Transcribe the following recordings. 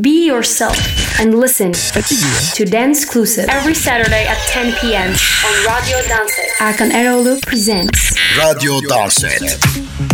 Be yourself and listen to Danceclusive every Saturday at 10 p.m. on Radio Danset. Erkan Eroğlu presents Radio Danset.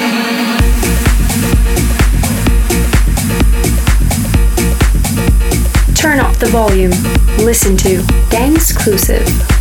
The volume. Listen to Danceclusive.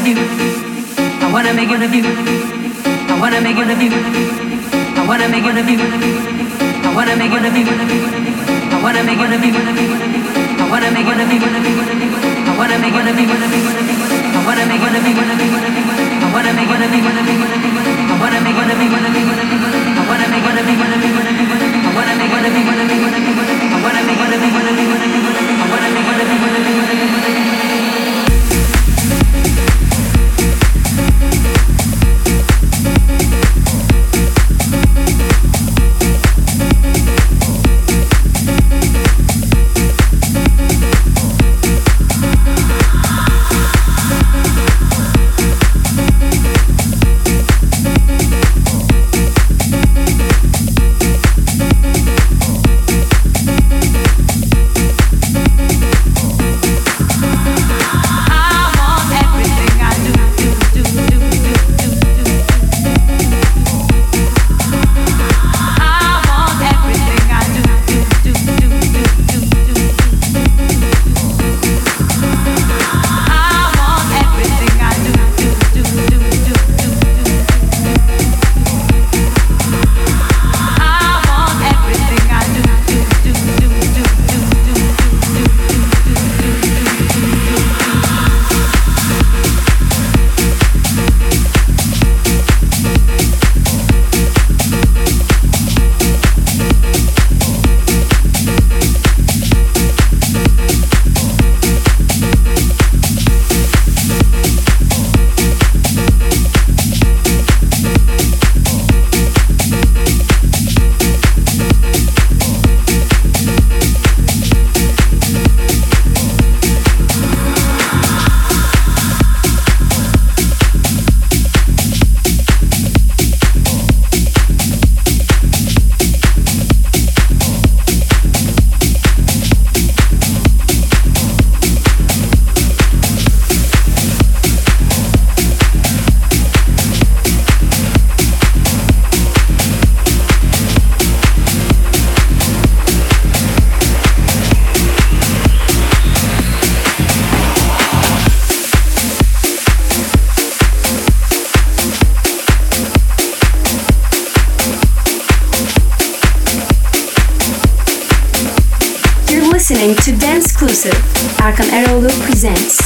it a view. I wanna make it a view. I wanna make it a view. I wanna make it a view. I wanna make it a view. I wanna make it a view. I wanna make it a view. I wanna make it a view. I wanna make it a view. I wanna make it a view. I wanna make it a view. I wanna make it a view. I wanna make it a view. I wanna make it a view. I wanna make it a view. I wanna make it a view. Erkan Eroğlu presents.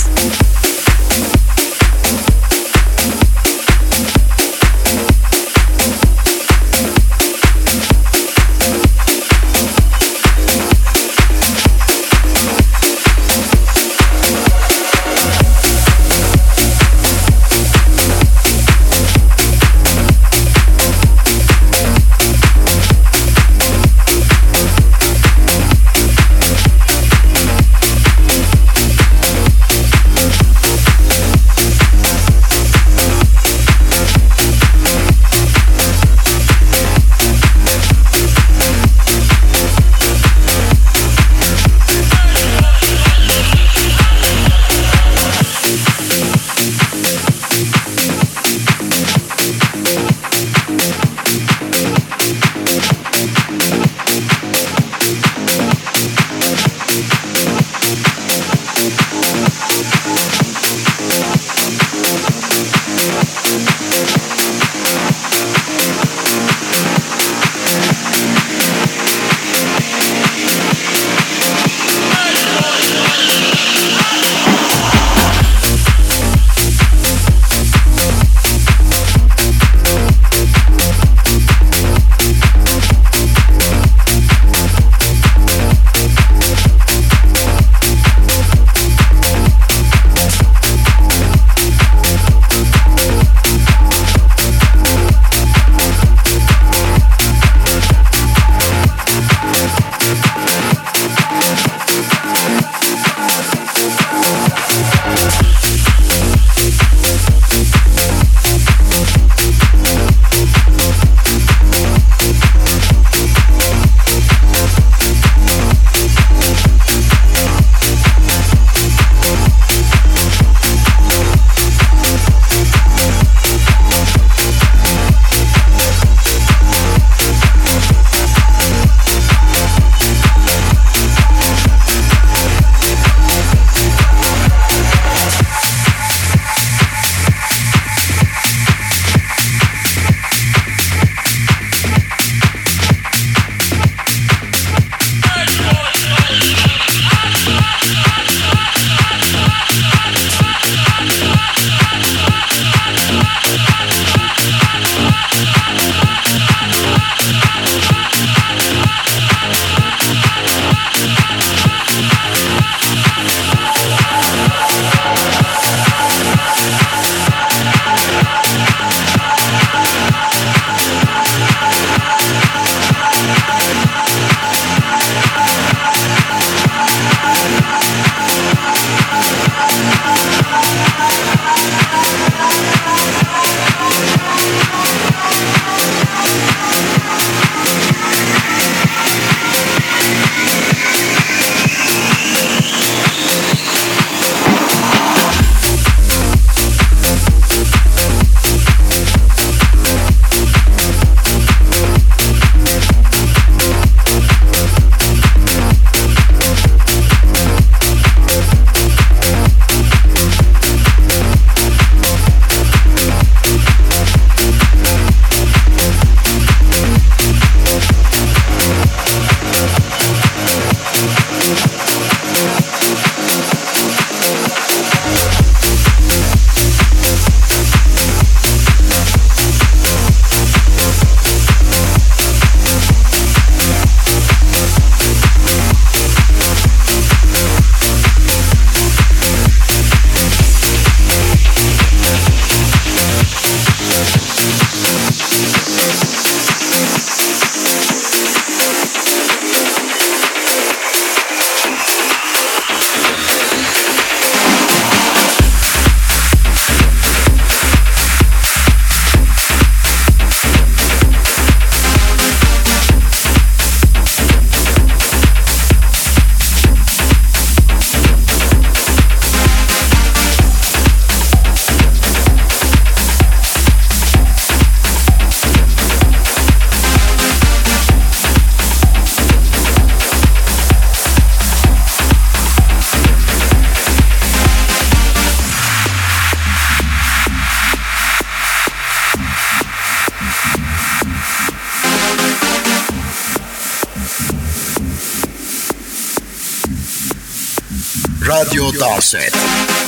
Offset.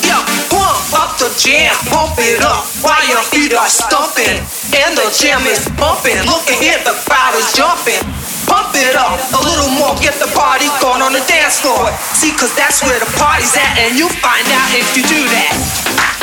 Yeah, pump up the jam, pump it up while your feet are stomping. And the jam is bumping, look ahead, the crowd is jumping. Pump it up a little more, get the party going on the dance floor. See, cause that's where the party's at, and you find out if you do that.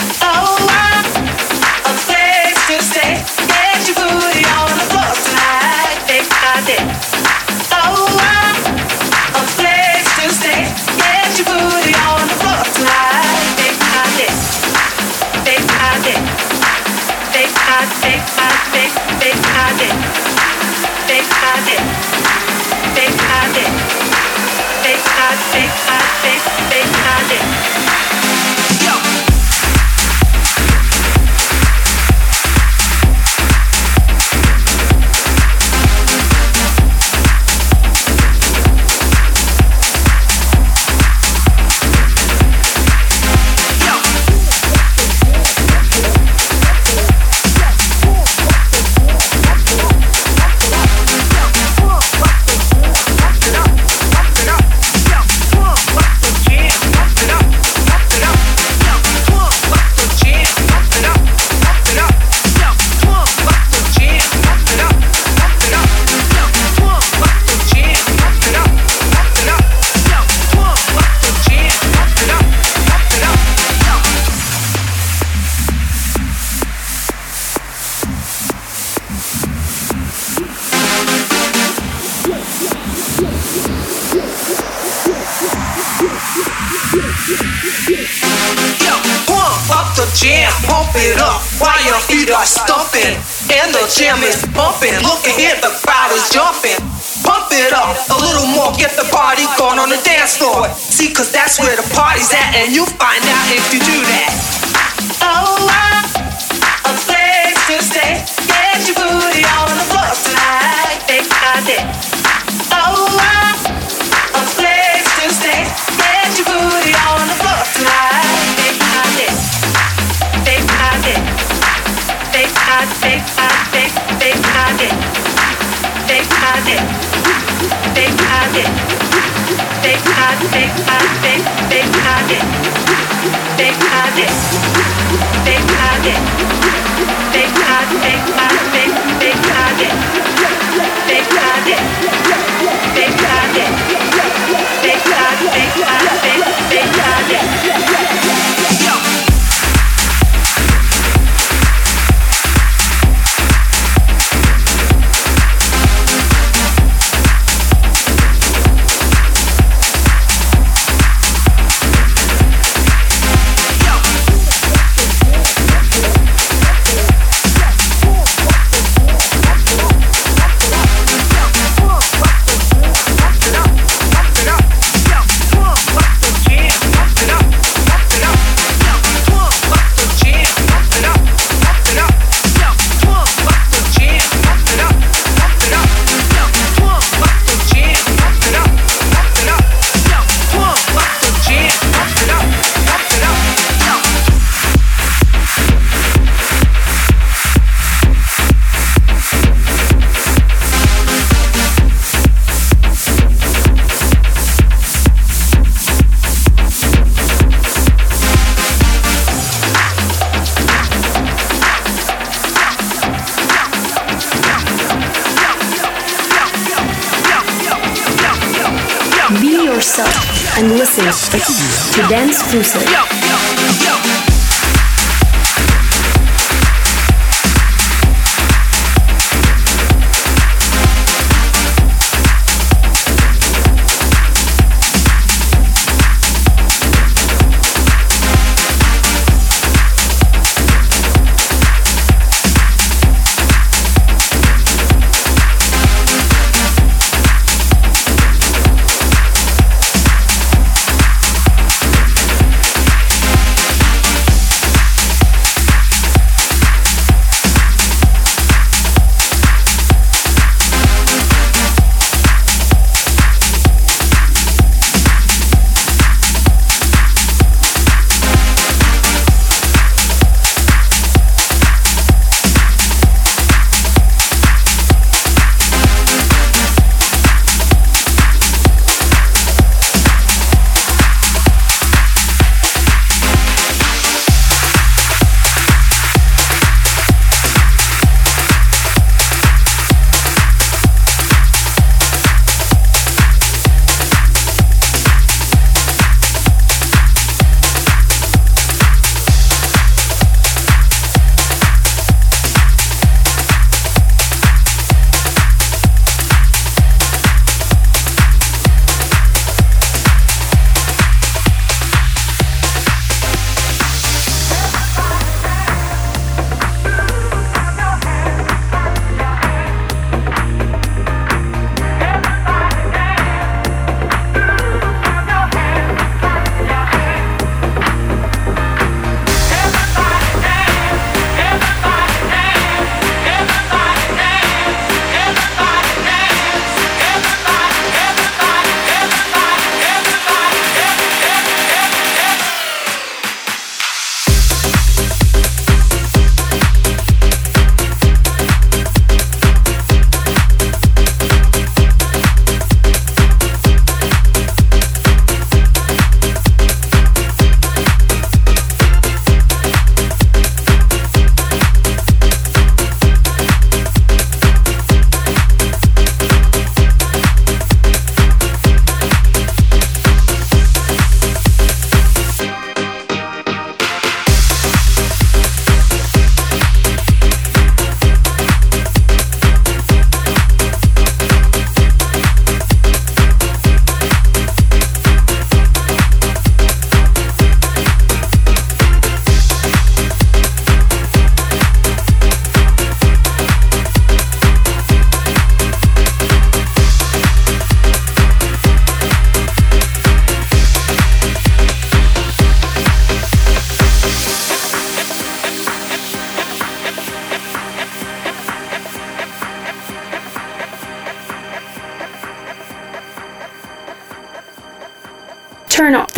Susan.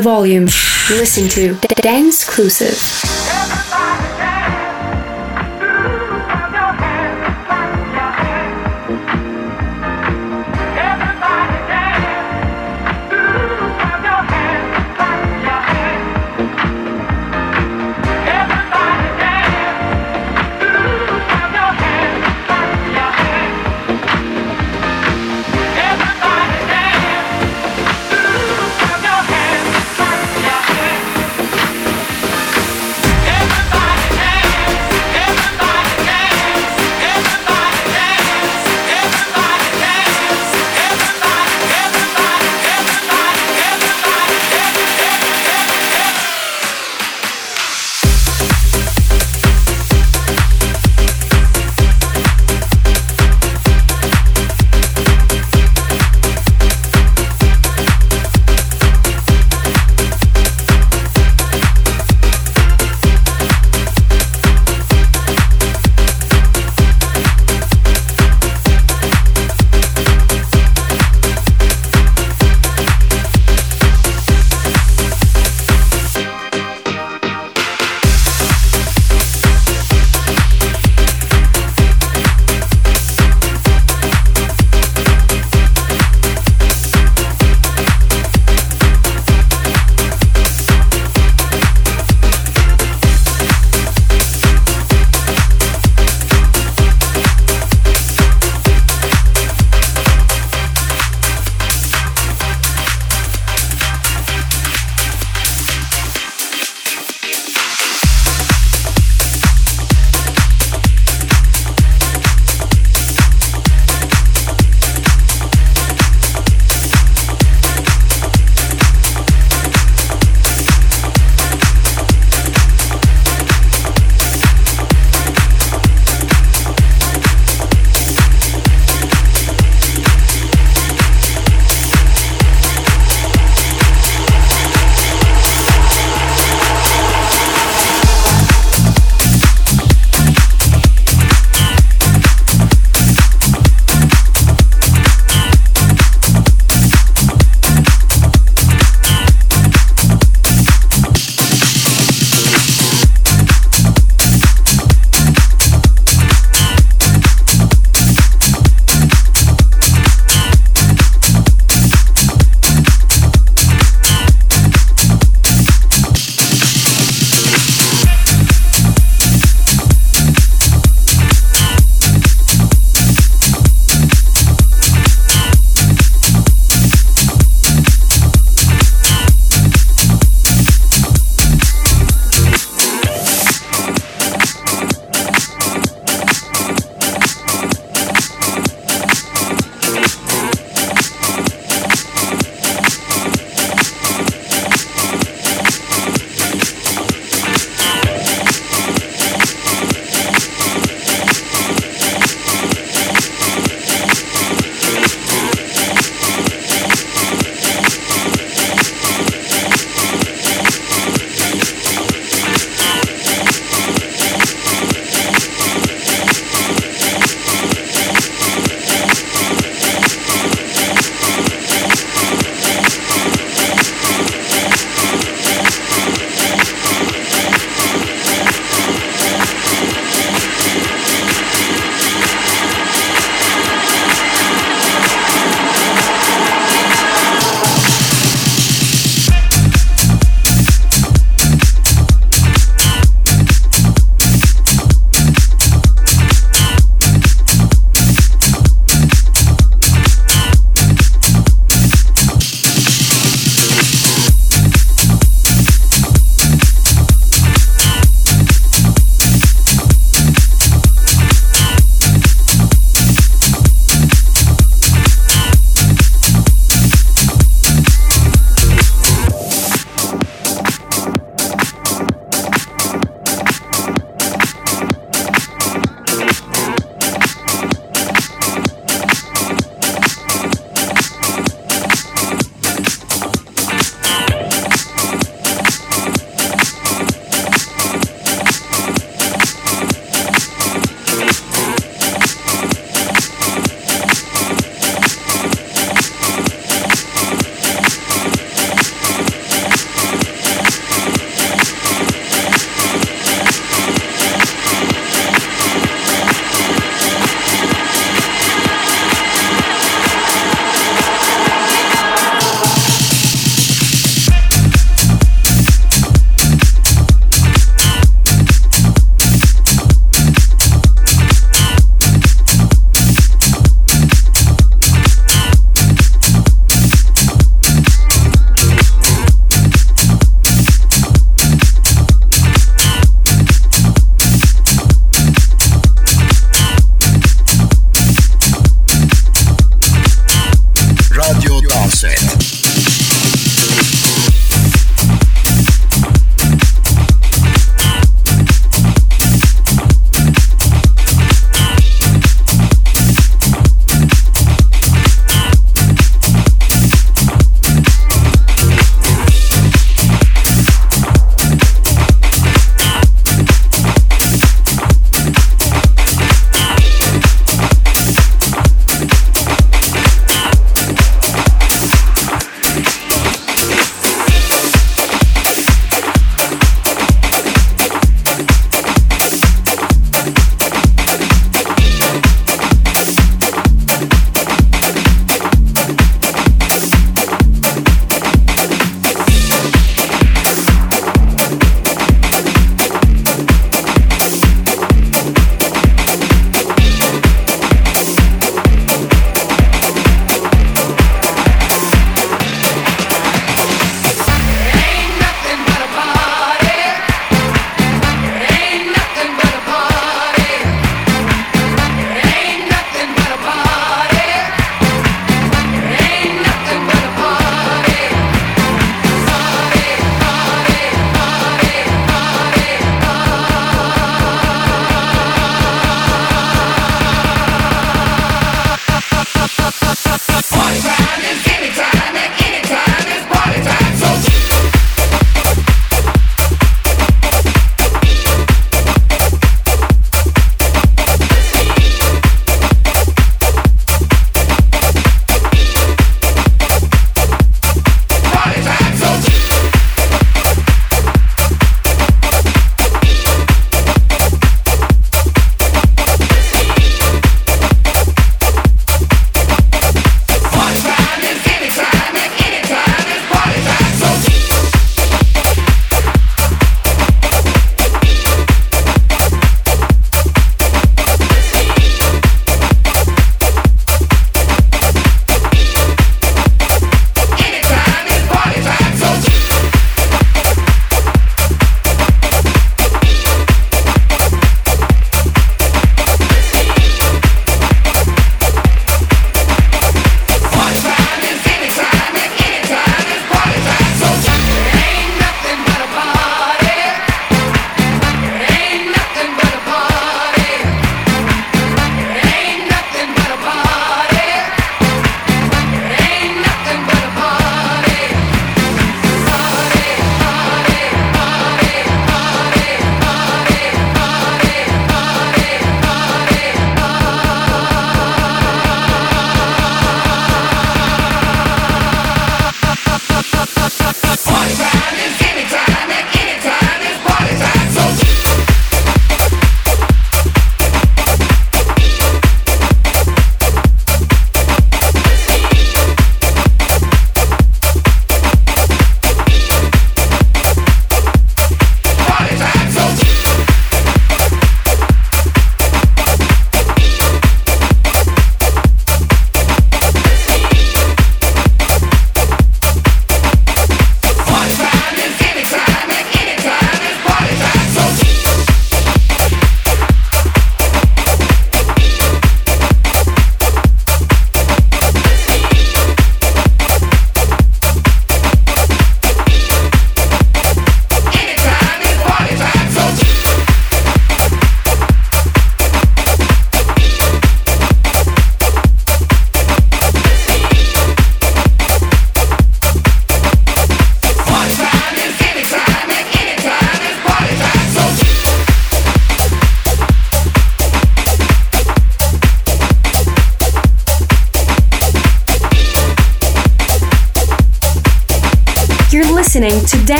The volume. Listen to Danceclusive.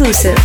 Exclusive.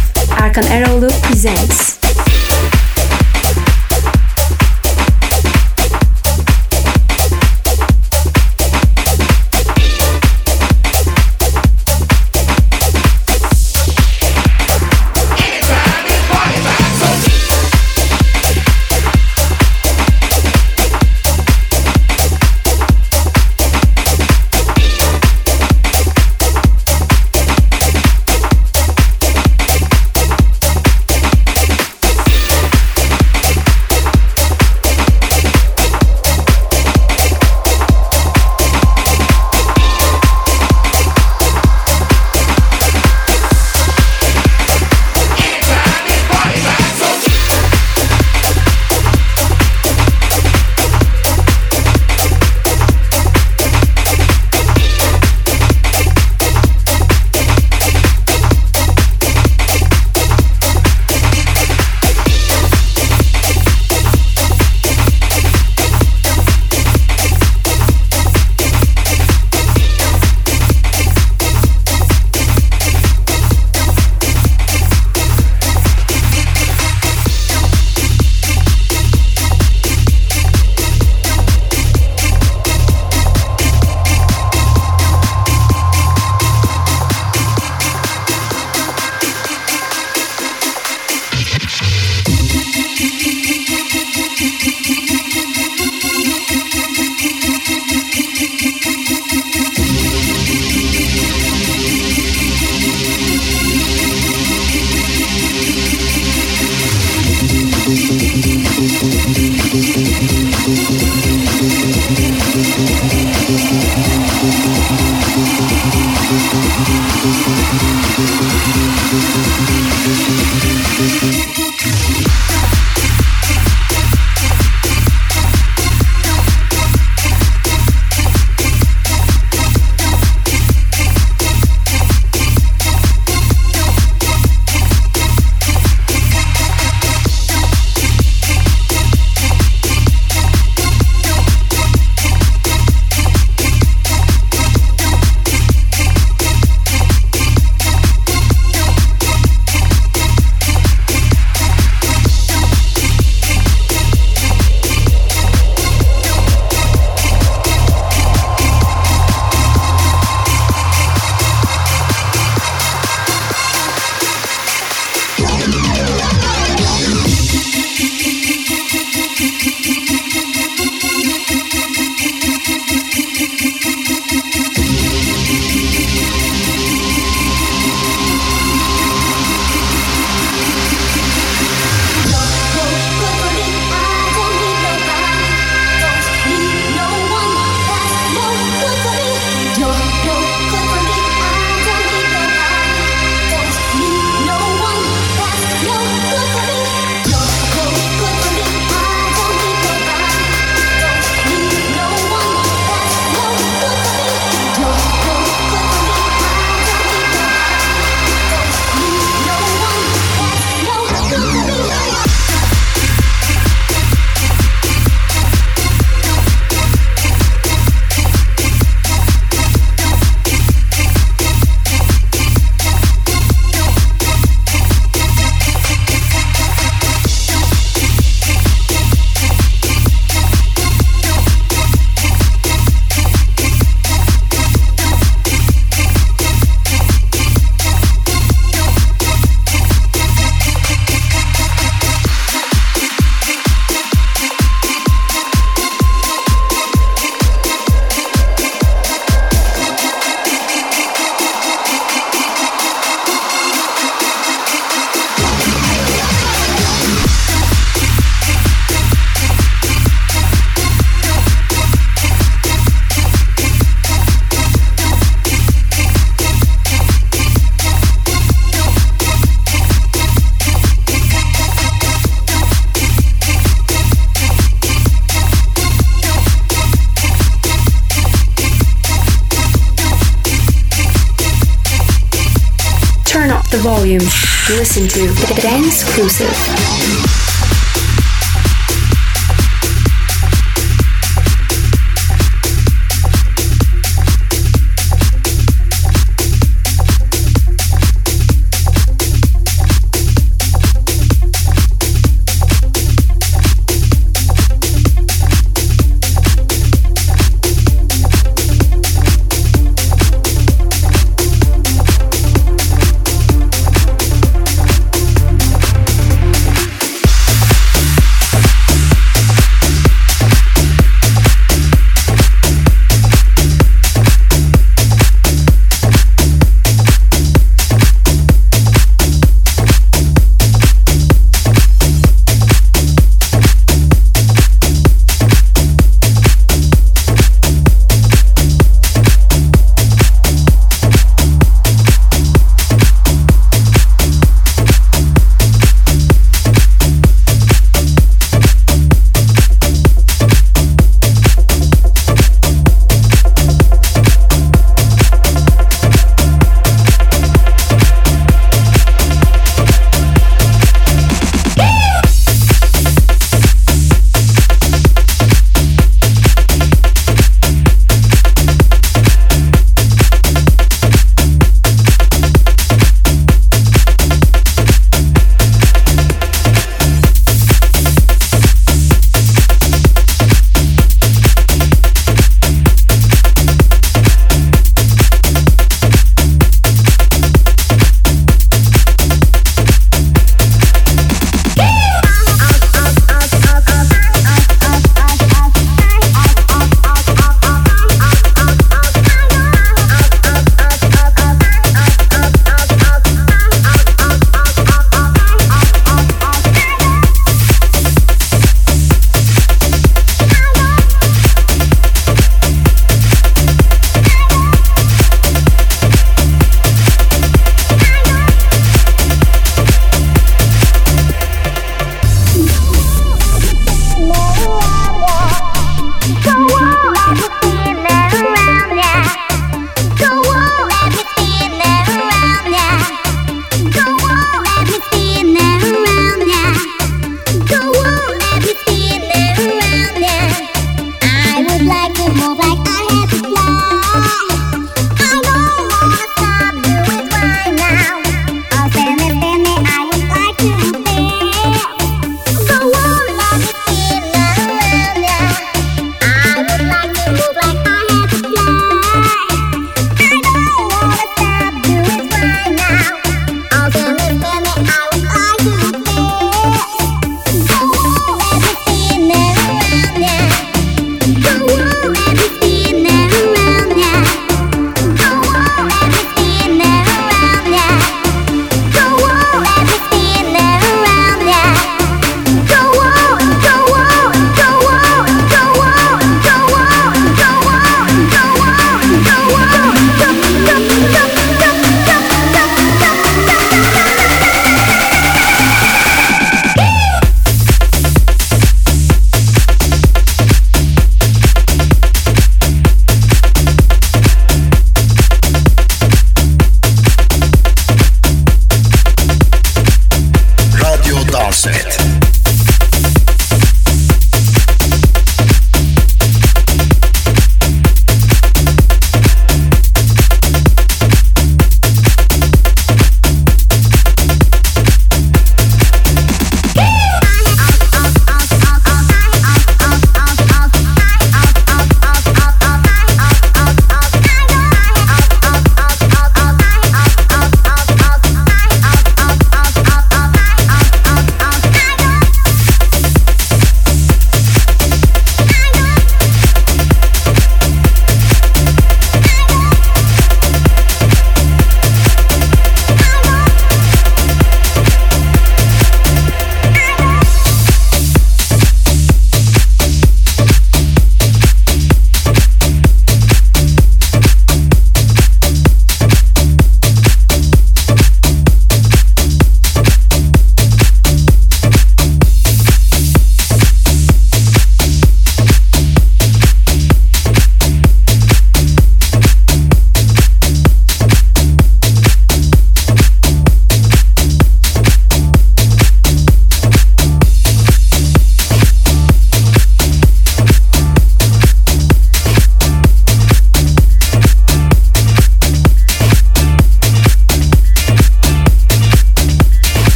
Listen to the Danceclusive.